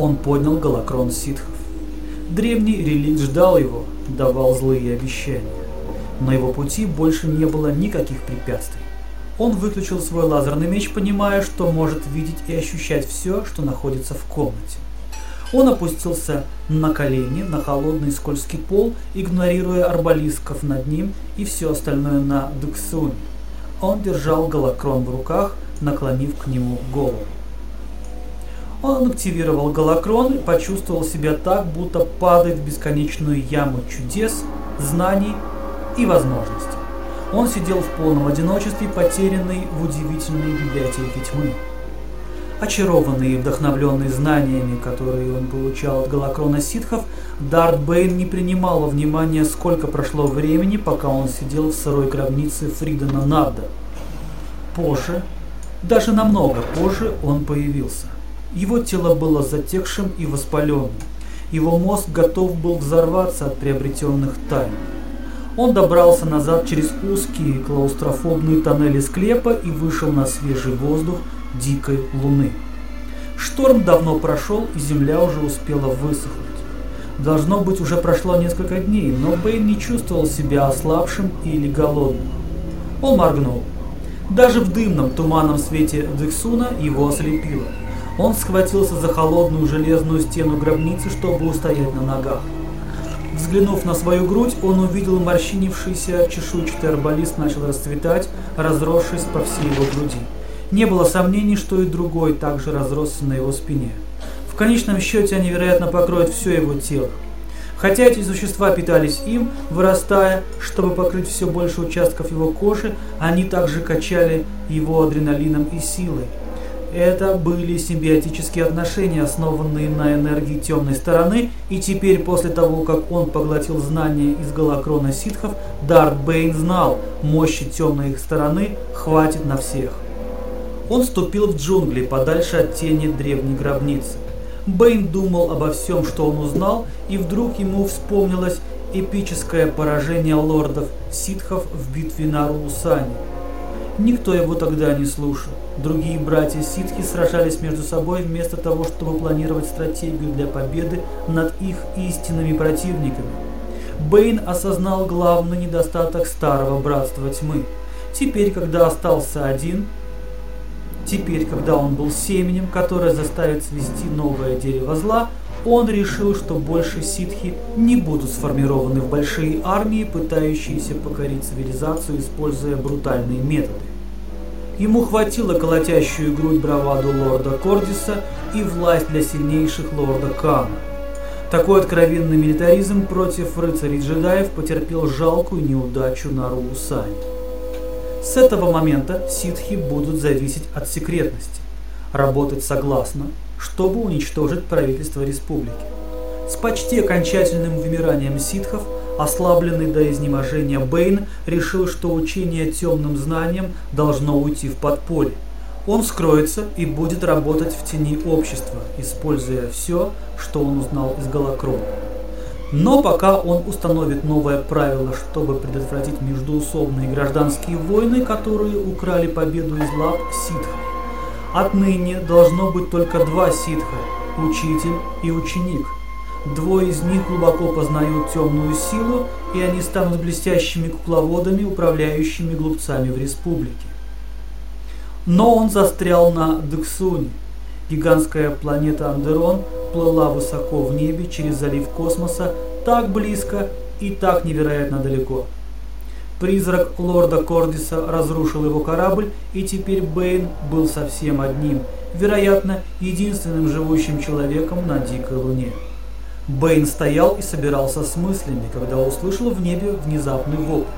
Он поднял голокрон ситхов. Древний реликт ждал его, давал злые обещания. На его пути больше не было никаких препятствий. Он выключил свой лазерный меч, понимая, что может видеть и ощущать все, что находится в комнате. Он опустился на колени на холодный скользкий пол, игнорируя арбалисков над ним и все остальное на Дуксуне. Он держал голокрон в руках, наклонив к нему голову. Он активировал голокрон и почувствовал себя так, будто падает в бесконечную яму чудес, знаний и возможностей. Он сидел в полном одиночестве, потерянный в удивительной библиотеке тьмы. Очарованный и вдохновленный знаниями, которые он получал от голокрона ситхов, Дарт Бэйн не принимал во внимание, сколько прошло времени, пока он сидел в сырой гробнице Фридена Нарда. Позже, даже намного позже, он появился. Его тело было затекшим и воспаленным. Его мозг готов был взорваться от приобретенных тайн. Он добрался назад через узкие клаустрофобные тоннели склепа и вышел на свежий воздух дикой луны. Шторм давно прошел, и земля уже успела высохнуть. Должно быть, уже прошло несколько дней, но Бэйн не чувствовал себя ослабшим или голодным. Он моргнул. Даже в дымном, туманном свете Дексуна его ослепило. Он схватился за холодную железную стену гробницы, чтобы устоять на ногах. Взглянув на свою грудь, он увидел морщинившийся чешуйчатый арбалист начал расцветать, разросшись по всей его груди. Не было сомнений, что и другой также разросся на его спине. В конечном счете они, вероятно, покроют все его тело. Хотя эти существа питались им, вырастая, чтобы покрыть все больше участков его кожи, они также качали его адреналином и силой. Это были симбиотические отношения, основанные на энергии темной стороны, и теперь после того, как он поглотил знания из голокрона ситхов, Дарт Бейн знал, мощи темной их стороны хватит на всех. Он вступил в джунгли, подальше от тени древней гробницы. Бэйн думал обо всем, что он узнал, и вдруг ему вспомнилось эпическое поражение лордов ситхов в битве на Руусане. Никто его тогда не слушал. Другие братья ситхи сражались между собой вместо того, чтобы планировать стратегию для победы над их истинными противниками. Бэйн осознал главный недостаток старого братства тьмы. Теперь, когда остался один, теперь, когда он был семенем, которое заставит свести новое дерево зла, он решил, что больше ситхи не будут сформированы в большие армии, пытающиеся покорить цивилизацию, используя брутальные методы. Ему хватило колотящую грудь браваду лорда Кордиса и власть для сильнейших лорда Кана. Такой откровенный милитаризм против рыцарей-джедаев потерпел жалкую неудачу на Руусане. С этого момента ситхи будут зависеть от секретности, работать согласно, чтобы уничтожить правительство республики. С почти окончательным вымиранием ситхов – Ослабленный до изнеможения Бэйн решил, что учение темным знанием должно уйти в подполье. Он скроется и будет работать в тени общества, используя все, что он узнал из Голокрона. Но пока он установит новое правило, чтобы предотвратить междуусобные гражданские войны, которые украли победу из лап ситхов. Отныне должно быть только два ситха – учитель и ученик – Двое из них глубоко познают темную силу, и они станут блестящими кукловодами, управляющими глупцами в республике. Но он застрял на Дексуне. Гигантская планета Андерон плыла высоко в небе через залив космоса, так близко и так невероятно далеко. Призрак лорда Кордиса разрушил его корабль, и теперь Бэйн был совсем одним, вероятно, единственным живущим человеком на Дикой Луне. Бэйн стоял и собирался с мыслями, когда услышал в небе внезапный вопль.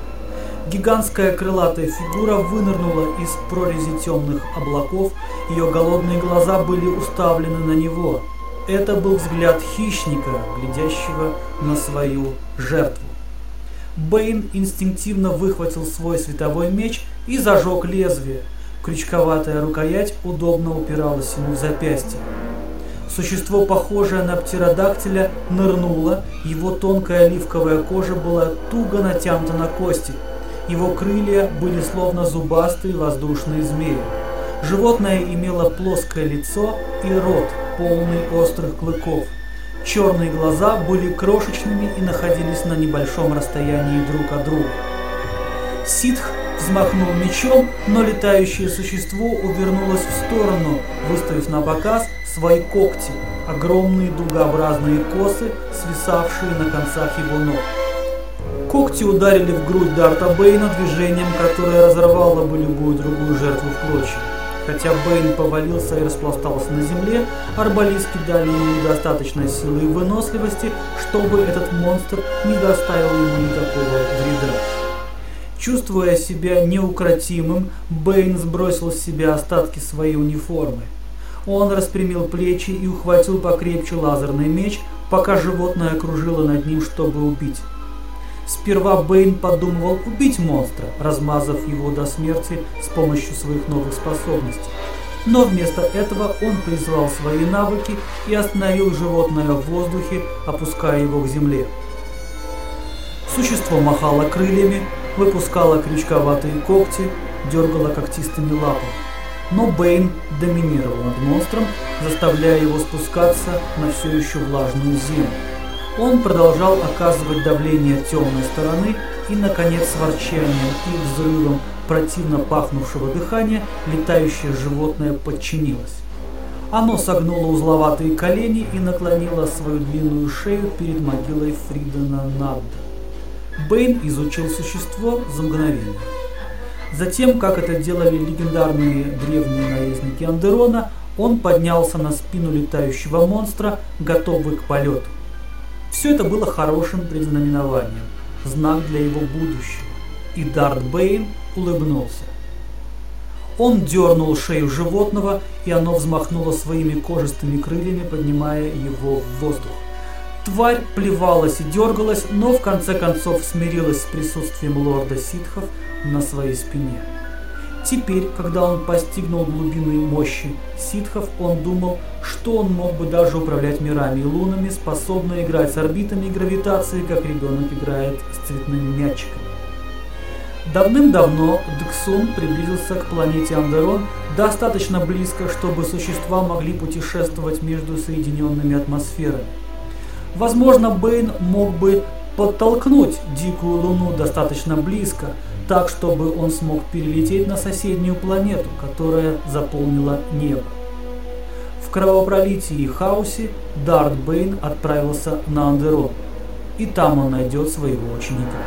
Гигантская крылатая фигура вынырнула из прорези темных облаков, ее голодные глаза были уставлены на него. Это был взгляд хищника, глядящего на свою жертву. Бэйн инстинктивно выхватил свой световой меч и зажег лезвие. Крючковатая рукоять удобно упиралась ему в запястье. Существо, похожее на птеродактиля, нырнуло, его тонкая оливковая кожа была туго натянута на кости. Его крылья были словно зубастые воздушные змеи. Животное имело плоское лицо и рот, полный острых клыков. Черные глаза были крошечными и находились на небольшом расстоянии друг от друга. Ситх взмахнул мечом, но летающее существо увернулось в сторону, выставив на показ свои когти, огромные дугообразные косы, свисавшие на концах его ног. Когти ударили в грудь Дарта Бейна движением, которое разорвало бы любую другую жертву в клочья. Хотя Бэйн повалился и распластался на земле, арбалистки дали ему достаточно силы и выносливости, чтобы этот монстр не доставил ему никакого вреда. Чувствуя себя неукротимым, Бэйн сбросил с себя остатки своей униформы. Он распрямил плечи и ухватил покрепче лазерный меч, пока животное кружило над ним, чтобы убить. Сперва Бэйн подумывал убить монстра, размазав его до смерти с помощью своих новых способностей. Но вместо этого он призвал свои навыки и остановил животное в воздухе, опуская его к земле. Существо махало крыльями, выпускало крючковатые когти, дергало когтистыми лапами. Но Бэйн доминировал над монстром, заставляя его спускаться на все еще влажную землю. Он продолжал оказывать давление темной стороны и, наконец, с ворчанием и взрывом противно пахнувшего дыхания летающее животное подчинилось. Оно согнуло узловатые колени и наклонило свою длинную шею перед могилой Фридена Надда. Бэйн изучил существо за мгновение. Затем, как это делали легендарные древние наездники Андерона, он поднялся на спину летающего монстра, готовый к полету. Все это было хорошим предзнаменованием, знак для его будущего. И Дарт Бэйн улыбнулся. Он дернул шею животного, и оно взмахнуло своими кожистыми крыльями, поднимая его в воздух. Тварь плевалась и дергалась, но в конце концов смирилась с присутствием лорда ситхов на своей спине. Теперь, когда он постигнул глубины мощи ситхов, он думал, что он мог бы даже управлять мирами и лунами, способно играть с орбитами и гравитацией, как ребенок играет с цветными мячиками. Давным-давно Дексун приблизился к планете Андерон достаточно близко, чтобы существа могли путешествовать между соединенными атмосферами. Возможно, Бэйн мог бы подтолкнуть дикую луну достаточно близко, так, чтобы он смог перелететь на соседнюю планету, которая заполнила небо. В кровопролитии и хаосе Дарт Бэйн отправился на Андерон, и там он найдет своего ученика.